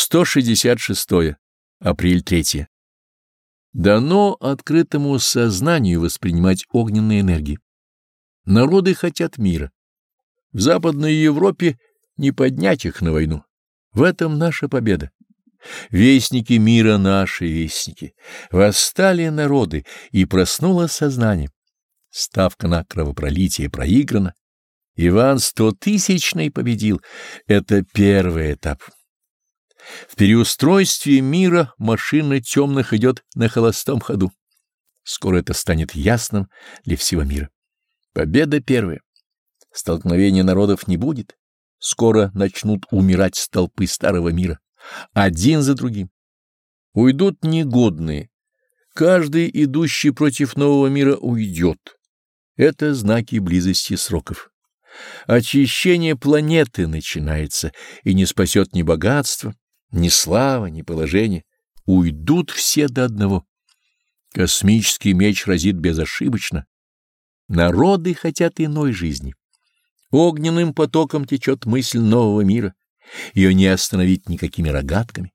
166. Апрель 3. Дано открытому сознанию воспринимать огненные энергии. Народы хотят мира. В Западной Европе не поднять их на войну. В этом наша победа. Вестники мира наши вестники. Восстали народы, и проснулось сознание. Ставка на кровопролитие проиграна. Иван Стотысячный победил. Это первый этап. В переустройстве мира машина темных идет на холостом ходу. Скоро это станет ясным для всего мира. Победа первая. Столкновения народов не будет. Скоро начнут умирать столпы старого мира, один за другим. Уйдут негодные. Каждый, идущий против нового мира, уйдет. Это знаки близости сроков. Очищение планеты начинается и не спасет ни богатство, ни слава, ни положение. Уйдут все до одного. Космический меч разит безошибочно. Народы хотят иной жизни. Огненным потоком течет мысль нового мира. Ее не остановить никакими рогатками.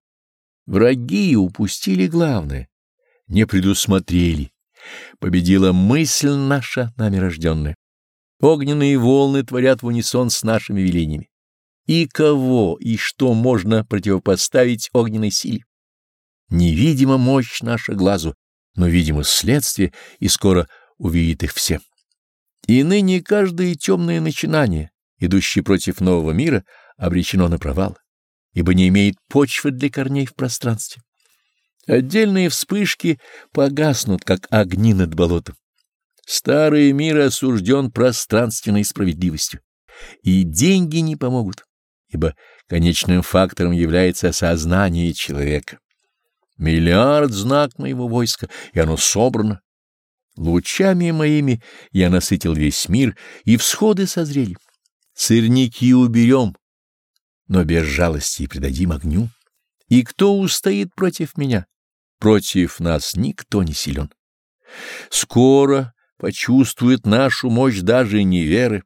Враги упустили главное, не предусмотрели. Победила мысль наша, нами рожденная. Огненные волны творят в унисон с нашими велениями и кого и что можно противопоставить огненной силе. Невидима мощь наша глазу, но видимо следствие, и скоро увидит их все. И ныне каждое темное начинание, идущее против нового мира, обречено на провал, ибо не имеет почвы для корней в пространстве. Отдельные вспышки погаснут, как огни над болотом. Старый мир осужден пространственной справедливостью, и деньги не помогут ибо конечным фактором является сознание человека. Миллиард — знак моего войска, и оно собрано. Лучами моими я насытил весь мир, и всходы созрели. Сырники уберем, но без жалости предадим огню. И кто устоит против меня? Против нас никто не силен. Скоро почувствует нашу мощь даже неверы.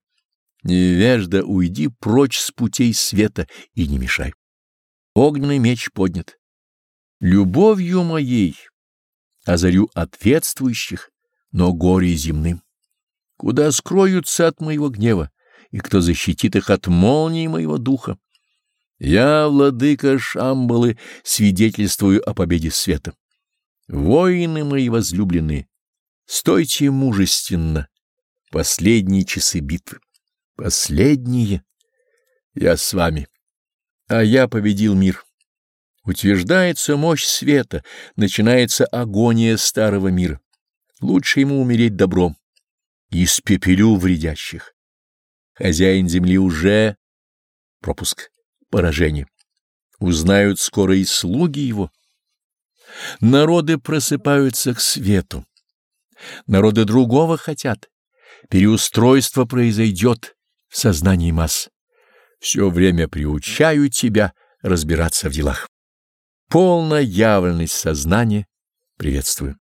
Невежда, уйди прочь с путей света и не мешай. Огненный меч поднят. Любовью моей озарю ответствующих, но горе земным. Куда скроются от моего гнева, и кто защитит их от молнии моего духа? Я, владыка Шамбалы, свидетельствую о победе света. Воины мои возлюбленные, стойте мужественно, последние часы битвы. Последние. Я с вами. А я победил мир. Утверждается мощь света, начинается агония старого мира. Лучше ему умереть добром. Испепелю вредящих. Хозяин земли уже... Пропуск. Поражение. Узнают скоро и слуги его. Народы просыпаются к свету. Народы другого хотят. Переустройство произойдет в сознании масс. Все время приучаю тебя разбираться в делах. Полная явленность сознания приветствую.